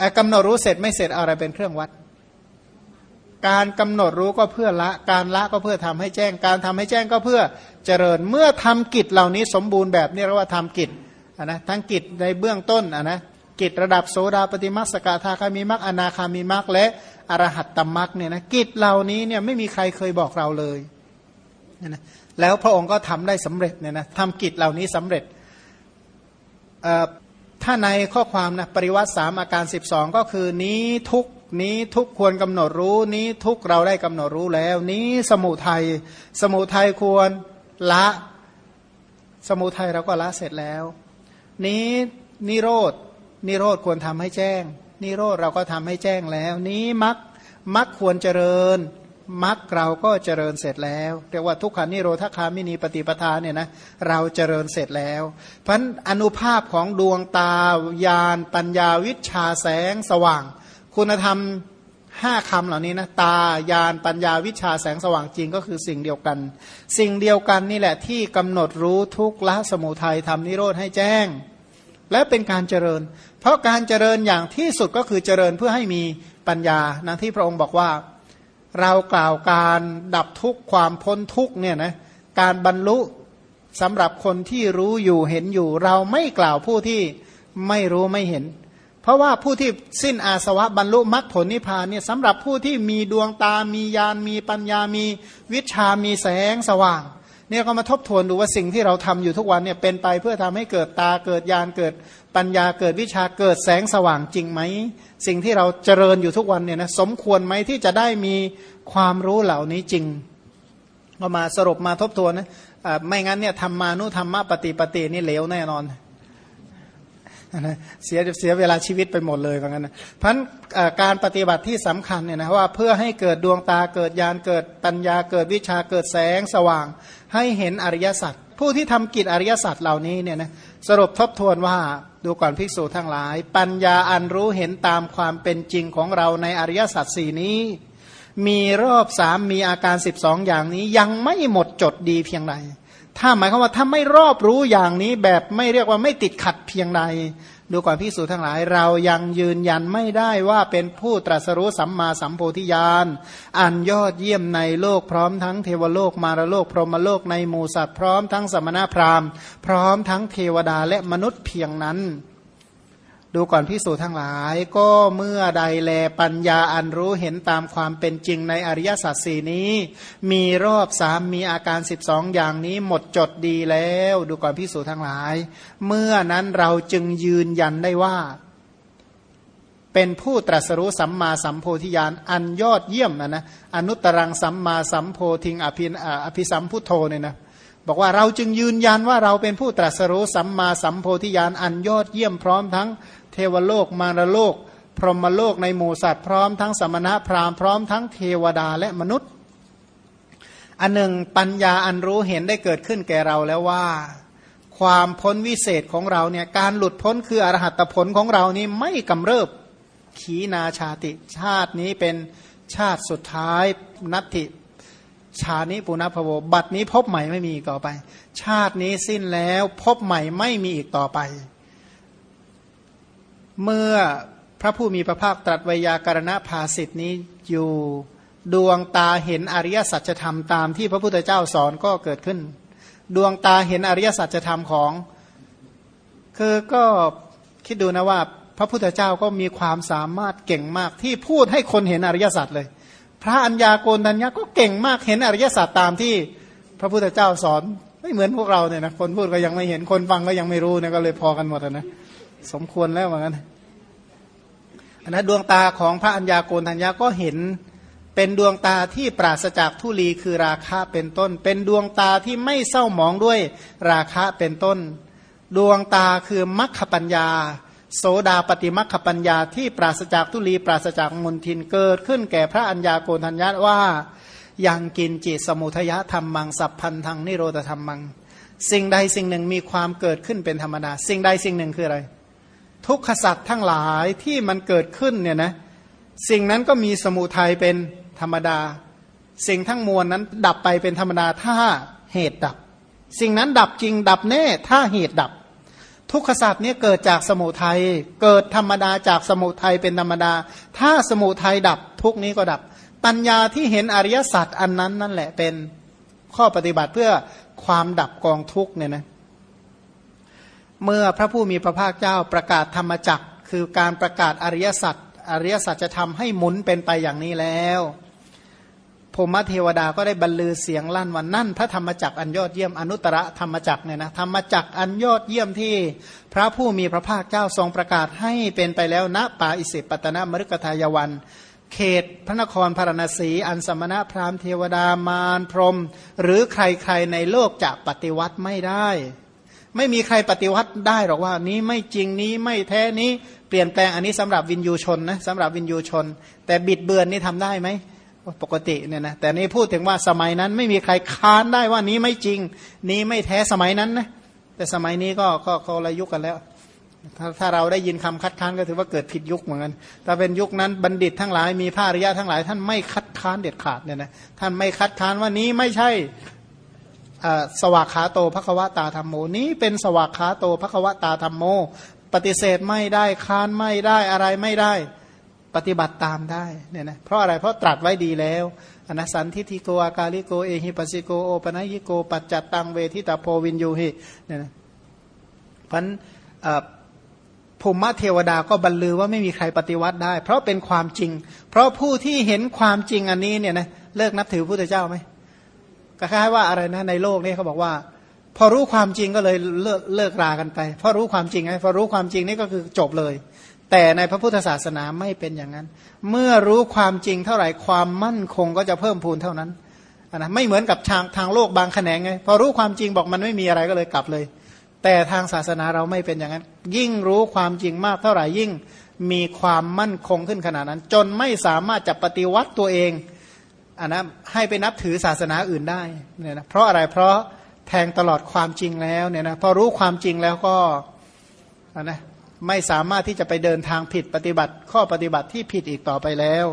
อะกำหนดรู้เสร็จไม่เสร็จอะไรเป็นเครื่องวัด การกำหนดรู้ก็เพื่อละ การละก็เพื่อทำให้แจ้ง การทำให้แจ้งก็เพื่อเจริญ เมื่อทำกิจเหล่านี้สมบูรณ์แบบนี้เรียกว่าทำกิจนะทั้งกิจในเบื้องต้นนะกิจระดับโสดาปฏิมักสกทาคามีมักอนาคามีมักและอรหัตตมักเนี่ยนะกิจเหล่านี้เนี่ยไม่มีใครเคยบอกเราเลยนะแล้วพระองค์ก็ทำได้สำเร็จเนี่ยนะทำกิจเหล่านี้สำเร็จ ถ้าในข้อความนะปริวัติสามอาการ 12 ก็คือนี้ทุกนี้ทุกควรกำหนดรู้นี้ทุกเราได้กำหนดรู้แล้ว นี้สมุทัยสมุทัยควรละ สมุทัยเราก็ละเสร็จแล้ว นี้นิโรดนิโรธควรทำให้แจ้ง นิโรธเราก็ทำให้แจ้งแล้ว นี้มักมักควรเจริญ มักเราก็เจริญเสร็จแล้วเรียกว่าทุกขานิโรธคามินีปฏิปทาเนี่ยนะเราเจริญเสร็จแล้ว เพราะอนุภาพของดวงตายานปัญญาวิชาแสงสว่าง คุณธรรมห้าคำเหล่านี้นะตายานปัญญาวิชาแสงสว่างจริงก็คือสิ่งเดียวกัน สิ่งเดียวกันนี่แหละที่กำหนดรู้ทุกละสมุทัยทำนิโรธให้แจ้ง และเป็นการเจริญ เพราะการเจริญอย่างที่สุดก็คือเจริญเพื่อให้มีปัญญานะที่พระองค์บอกว่า เรากล่าวการดับทุกข์ความพ้นทุกข์เนี่ยนะการบรรลุสำหรับคนที่รู้อยู่เห็นอยู่ เราไม่กล่าวผู้ที่ไม่รู้ไม่เห็น เพราะว่าผู้ที่สิ้นอาสวะบรรลุมรรคผลนิพพานเนี่ยสำหรับผู้ที่มีดวงตา มีญาณมีปัญญามีวิชามีแสงสว่างเนี่ยก็มาทบทวนดูว่าสิ่งที่เราทำอยู่ทุกวันเนี่ยเป็นไปเพื่อทำให้เกิดตาเกิดญาณเกิด ปัญญาเกิดวิชาเกิดแสงสว่างจริงไหม สิ่งที่เราเจริญอยู่ทุกวันเนี่ยนะสมควรไหมที่จะได้มีความรู้เหล่านี้จริงก็มาสรุปมาทบทวนนะไม่งั้นเนี่ยธรรมานุธรรมะปฏิปฏินี่เหลวแน่นอนเสียเสียเวลาชีวิตไปหมดเลยว่างั้นนะเพันการปฏิบัติที่สำคัญเนี่ยนะว่าเพื่อให้เกิดดวงตาเกิดญาณเกิดปัญญาเกิดวิชาเกิดแสงสว่าง ให้เห็นอริยสัจผู้ที่ทำกิจอริยสัจเหล่านี้เนี่ยนะสรุปทบทวนว่า ดูก่อนภิกษุทั้งหลาย ปัญญาอันรู้เห็นตามความเป็นจริงของเราในอริยสัจสี่นี้ มีรอบสามมีอาการสิบสองอย่างนี้ยังไม่หมดจดดีเพียงใด ถ้าหมายความว่าถ้าไม่รอบรู้อย่างนี้แบบไม่เรียกว่าไม่ติดขัดเพียงใด ดูก่อนพิสูจทั้งหลาย เรายังยืนยันไม่ได้ว่าเป็นผู้ตรัสรู้สัมมาสัมโพธิญาณอันยอดเยี่ยมในโลกพร้อมทั้งเทวโลกมารโลกพรหมโลกในหมู่สัตว์พร้อมทั้งสมณพราหมณ์ พร้อมทั้งเทวดาและมนุษย์เพียงนั้น ดูก่อนพิสูจทั้งหลาย ก็เมื่อใดแลปัญญาอันรู้เห็นตามความเป็นจริงในอริยสัจสี่นี้ มีรอบสามมีอาการสิบสองอย่างนี้หมดจดดีแล้ว ดูก่อนพิสูจทั้งหลาย เมื่อนั้นเราจึงยืนยันได้ว่า เป็นผู้ตรัสรู้สัมมาสัมโพธิญาณอันยอดเยี่ยมนะนะอนุตรังสัมมาสัมโพธิงอภิอภิสัมพุทโธเนี่ยนะ บอกว่าเราจึงยืนยันว่าเราเป็นผู้ตรัสรู้สัมมาสัมโพธิญาณอันยอดเยี่ยมพร้อมทั้งเทวโลกมารโลก พรหมโลกในหมู่สัตว์พร้อมทั้งสมณะพราหมณ์พร้อมทั้งเทวดาและมนุษย์ อันหนึ่งปัญญาอันรู้เห็นได้เกิดขึ้นแก่เราแล้วว่า ความพ้นวิเศษของเราเนี่ยการหลุดพ้นคืออรหัตผลของเรานี้ไม่กำเริบขีนาชาติชาตินี้เป็นชาติสุดท้ายนัตถิ ชานี้ปุณพโวบัดนี้พบใหม่ไม่มีอีกต่อไป ชาตินี้สิ้นแล้วพบใหม่ไม่มีอีกต่อไป เมื่อพระผู้มีพระภาคตรัสวยากรณภาสิทธินี้อยู่ดวงตาเห็นอริยสัจธรรมตามที่พระพุทธเจ้าสอนก็เกิดขึ้น ดวงตาเห็นอริยสัจธรรมของ คือก็คิดดูนะว่า พระพุทธเจ้าก็มีความสามารถเก่งมากที่พูดให้คนเห็นอริยสัจเลย พระัญญาโกนทัญญาก็เก่งมากเห็นอริยสัจตามที่พระพุทธเจ้าสอนไม่เหมือนพวกเราเนี่ยนะคนพูดก็ยังไม่เห็นคนฟังก็ยังไม่รู้เนี่ยก็เลยพอกันหมดนะสมควรแล้วเหมือนกันอันนั้นดวงตาของพระัญญาโกนทัญญาก็เห็นเป็นดวงตาที่ปราศจากทุลีคือราคะเป็นต้น เป็นดวงตาที่ไม่เศร้าหมองด้วยราคะเป็นต้น ดวงตาคือมัคคปัญญา โสดาปฏิมัคคปัญญาที่ปราศจากทุลีปราศจากมนทินเกิดขึ้นแก่พระัญญาโกณทัญญาว่ายังกินจิตสมุทยธรรมมังสัพพันธังนิโรธธรรมมัง สิ่งใดสิ่งหนึ่งมีความเกิดขึ้นเป็นธรรมดา สิ่งใดสิ่งหนึ่งคืออะไร ทุกขสัตว์ทั้งหลายที่มันเกิดขึ้นเนี่ยนะสิ่งนั้นก็มีสมุทัยเป็นธรรมดา สิ่งทั้งมวลนั้นดับไปเป็นธรรมดาถ้าเหตุดับ สิ่งนั้นดับจริงดับแน่ถ้าเหตุดับ ทุกขสัตว์นี้เกิดจากสมุทัย เกิดธรรมดาจากสมุทัยเป็นธรรมดา ถ้าสมุทัยดับทุกนี้ก็ดับ ปัญญาที่เห็นอริยสัจอันนั้นนั่นแหละเป็นข้อปฏิบัติเพื่อความดับกองทุกเนี่ยนะ เมื่อพระผู้มีพระภาคเจ้าประกาศธรรมจักคือการประกาศอริยสัจ อริยสัจจะทำให้หมุนเป็นไปอย่างนี้แล้ว พมเทวดาก็ได้บรรลือเสียงลั่นวันนั่นพระธรรมจักอันยอดเยี่ยมอนุตตรธรรมจักเนี่ยนะธรรมจักอันยอดเยี่ยมที่พระผู้มีพระภาคเจ้าทรงประกาศให้เป็นไปแล้วณป่าอิสิปตนมฤกทายวัน เขตพระนครพารณสี อันสมณะพราหมณ์เทวดามารพรม หรือใครๆในโลกจะปฏิวัติไม่ได้ ไม่มีใครปฏิวัติได้หรอกว่านี้ไม่จริงนี้ไม่แท้นี้เปลี่ยนแปลงอันนี้สำหรับวินยูชนนะสำหรับวินยูชน แต่บิดเบือนนี่ทำได้ไหม ปกติเนี่ยนะแต่นี่พูดถึงว่าสมัยนั้นไม่มีใครค้านได้ว่านี้ไม่จริง นี้ไม่แท้สมัยนั้นนะแต่สมัยนี้ก็ก็เขาละยุคกันแล้ว ถ้าถ้าเราได้ยินคำคัดค้านก็ถือว่าเกิดผิดยุคเหมือนกันถ้าเป็นยุคนั้นบัณฑิตทั้งหลายมีพระอริยะทั้งหลาย ท่านไม่คัดค้านเด็ดขาดเนี่ยนะท่านไม่คัดค้านว่านี้ไม่ใช่สวากขาโตภควตาธรรมโมนี้เป็นสวากขาโตภควตาธรรมโม ปฏิเสธไม่ได้ค้านไม่ได้อะไรไม่ได้ ปฏิบัติตามได้เนี่ยนะเพราะอะไรเพราะตรัสไว้ดีแล้วอนัสันทิทิโกอากาลิโกเอหิปัสสิโกโอปนัยิโก ปัจจัตตังเวทิตาโพวินยูหิเนี่ยนะพันภูมิเทวดาก็บรรลือว่าไม่มีใครปฏิวัติได้ เพราะเป็นความจริง เพราะผู้ที่เห็นความจริงอันนี้เนี่ยนะเลิกนับถือพระเจ้าไหมก็คล้ายว่าอะไรนะในโลกนี้เขาบอกว่า พอรู้ความจริงก็เลยเลิกเลิกรากันไปพอรู้ความจริงไงพอรู้ความจริงนี่ก็คือจบเลย แต่ในพระพุทธศาสนาไม่เป็นอย่างนั้น เมื่อรู้ความจริงเท่าไหร่ความมั่นคงก็จะเพิ่มพูนเท่านั้นนะไม่เหมือนกับทางทางโลกบางแขนงไงพอรู้ความจริงบอกมันไม่มีอะไรก็เลยกลับเลย แต่ทางศาสนาเราไม่เป็นอย่างนั้น ยิ่งรู้ความจริงมากเท่าไหร่ยิ่งมีความมั่นคงขึ้นขนาดนั้น จนไม่สามารถจะปฏิวัติตัวเองอันนะให้ไปนับถือศาสนาอื่นได้เนี่ยนะเพราะอะไรเพราะแทงตลอดความจริงแล้วเนี่ยนะพอรู้ความจริงแล้วก็อันนะ ไม่สามารถที่จะไปเดินทางผิดปฏิบัติ ข้อปฏิบัติที่ผิดอีกต่อไปแล้ว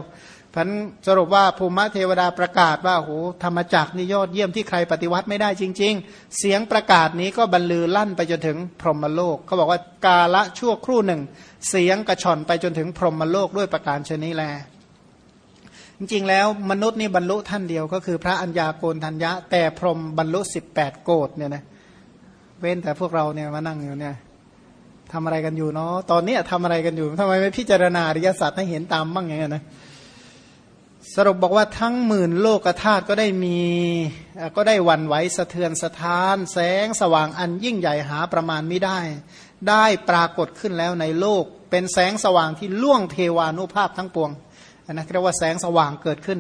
พันสรุปว่าภูมิเทวดาประกาศว่าโหธรรมจักนี่ยอดเยี่ยมที่ใครปฏิวัติไม่ได้จริง ๆ เสียงประกาศนี้ก็บรรลือลั่นไปจนถึงพรหมโลกเขาบอกว่ากาละชั่วครู่หนึ่ง เสียงกระชอนไปจนถึงพรหมโลกด้วยประการชนี้แล จริงๆแล้วมนุษย์นี่บรรลุท่านเดียวก็คือพระอัญญาโกนทัญญะ แต่พรหมบรรลุสิบแปดโกดเนี่ยนะเว้นแต่พวกเราเนี่ยมานั่งอยู่เนี่ย ทำอะไรกันอยู่เนาะตอนนี้ทำอะไรกันอยู่ทำไมไม่พิจารณาอริยสัจให้เห็นตามบ้างอย่างเงี้ยนะสรุปบอกว่าทั้งหมื่นโลกธาตุก็ได้มีก็ได้วันไหวสะเทือนสะท้าน แสงสว่างอันยิ่งใหญ่หาประมาณไม่ได้ ได้ปรากฏขึ้นแล้วในโลก เป็นแสงสว่างที่ล่วงเทวานุภาพทั้งปวงนนะเรียกว่าแสงสว่างเกิดขึ้น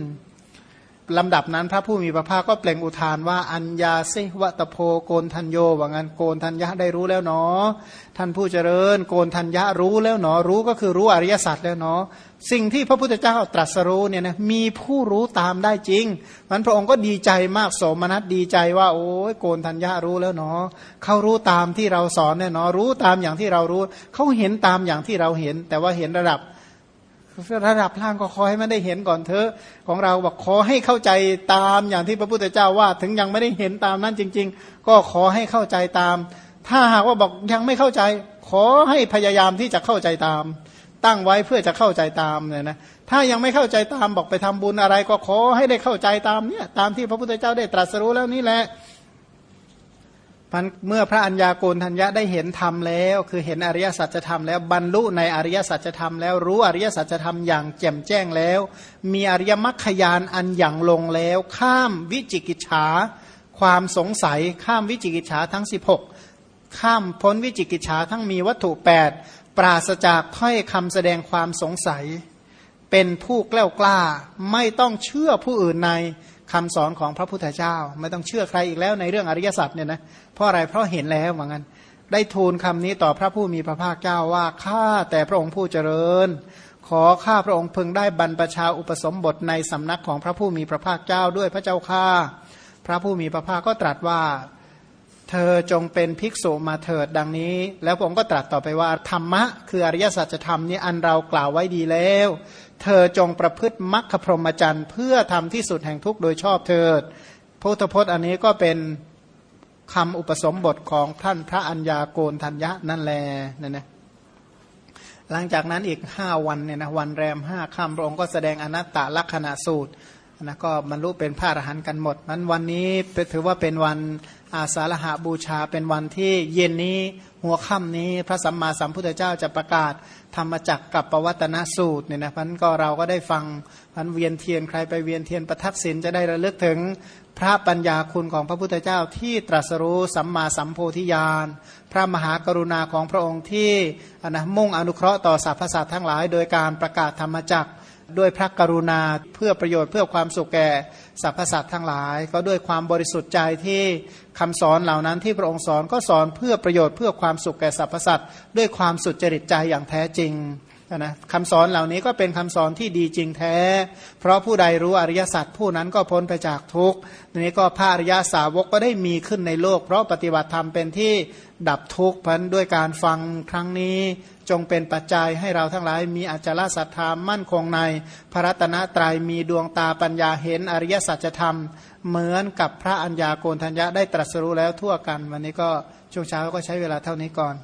ลำดับนั้นพระผู้มีพระภาคก็เปล่งอุทานว่าอัญญาสิวะตโพโกนทัญโยว่างั้นโกนทัญญะได้รู้แล้วเนาะท่านผู้เจริญ โกนทัญญะรู้แล้วเนาะรู้ก็คือรู้อริยสัจแล้วเนาะสิ่งที่พระพุทธเจ้าตรัสรู้เนี่ยนะมีผู้รู้ตามได้จริงมันพระองค์ก็ดีใจมากสมนัสดีใจว่า โอ้ยโกนทัญญะรู้แล้วเนาะเขารู้ตามที่เราสอนเนี่ยเนาะรู้ตามอย่างที่เรารู้เขาเห็นตามอย่างที่เราเห็น แต่ว่าเห็นระดับ ระดับล่างก็ขอให้มันได้เห็นก่อนเถอะของเราบอกขอให้เข้าใจตามอย่างที่พระพุทธเจ้าว่า ถึงยังไม่ได้เห็นตามนั้นจริง ๆ ก็ขอให้เข้าใจตาม ถ้าหากว่าบอกยังไม่เข้าใจ ขอให้พยายามที่จะเข้าใจตาม ตั้งไว้เพื่อจะเข้าใจตามเนี่ยนะถ้ายังไม่เข้าใจตามบอกไปทำบุญอะไร ก็ขอให้ได้เข้าใจตามเนี่ยตามที่พระพุทธเจ้าได้ตรัสรู้แล้วนี่แหละ มันเมื่อพระัญญาโกณทัญญะได้เห็นธรรมแล้ว คือเห็นอริยสัจธรรมแล้วบรรลุในอริยสัจธรรมแล้วรู้อริยสัจธรรมอย่างแจ่มแจ้งแล้ว มีอริยมรรคยานอันอย่างลงแล้ว ข้ามวิจิกิจฉา ความสงสัยข้ามวิจิกิจฉาทั้ง 16 ข้ามพ้นวิจิกิจฉาทั้งมีวัตถุ 8 ปราศจากถ้อยคำแสดงความสงสัย เป็นผู้กล้ากล้าไม่ต้องเชื่อผู้อื่นใน คำสอนของพระพุทธเจ้า ไม่ต้องเชื่อใครอีกแล้วในเรื่องอริยสัจเนี่ยนะเพราะอะไรเพราะเห็นแล้วเหมือนกันได้ทูลคำนี้ต่อพระผู้มีพระภาคเจ้าว่าข้าแต่พระองค์ผู้เจริญ ขอข้าพระองค์พึงได้บรรพชาอุปสมบทในสำนักของพระผู้มีพระภาคเจ้าด้วยพระเจ้าข้าพระผู้มีพระภาคก็ตรัสว่า เธอจงเป็นภิกษุมาเถิดดังนี้ แล้วผมก็ตรัสต่อไปว่า ธรรมะ คืออริยสัจธรรมนี้อันเรากล่าวไว้ดีแล้ว เธอจงประพฤติมรรคพรหมจรรย์ เพื่อทำที่สุดแห่งทุกข์โดยชอบเถิดพุทธพจน์อันนี้ก็เป็นคำอุปสมบทของท่านพระัญญาโกนทัญญะนั่นแลนั่นนะหลังจากนั้นอีกห้าวันเนี่ยนะวันแรมห้าค่ำพระองค์ก็แสดงอนัตตลักษณะสูตร นะก็บรรลุเป็นพระอรหันต์กันหมดนั้นวันนี้ถือว่าเป็นวันอาสาฬหาบูชาเป็นวันที่เย็นนี้หัวค่ำนี้พระสัมมาสัมพุทธเจ้าจะประกาศธรรมจักกับปวัตนสูตรเนี่ยนะพันก็เราก็ได้ฟังพันเวียนเทียนใครไปเวียนเทียนประทักษิณจะได้ระลึกถึงพระปัญญาคุณของพระพุทธเจ้าที่ตรัสรู้สัมมาสัมโพธิญาณพระมหากรุณาของพระองค์ที่นะมุ่งอนุเคราะห์ต่อสรรพสัตว์ทั้งหลาย โดยการประกาศธรรมจักร ด้วยพระกรุณาเพื่อประโยชน์เพื่อความสุขแก่สรรพสัตว์ทั้งหลาย ก็ด้วยความบริสุทธิ์ใจที่คำสอนเหล่านั้นที่พระองค์สอนก็สอนเพื่อประโยชน์เพื่อความสุขแก่สรรพสัตว์ด้วยความสุจริตใจอย่างแท้จริง นะคำสอนเหล่านี้ก็เป็นคำสอนที่ดีจริงแท้ เพราะผู้ใดรู้อริยสัจผู้นั้นก็พ้นไปจากทุกข์นี้ก็พระอริยาสาวกก็ได้มีขึ้นในโลก เพราะปฏิบัติธรรมเป็นที่ดับทุกข์พันด้วยการฟังครั้งนี้จงเป็นปัจจัยให้เราทั้งหลายมีอัจฉริศรัทธามั่นคงใน พระรัตนตรยัยมีดวงตาปัญญาเห็นอริยสัจธรรม เหมือนกับพระัญญาโกณทัญญะได้ตรัสรู้แล้วทั่วกัน วันนี้ก็ช่วงเช้าก็ใช้เวลาเท่านี้ก่อน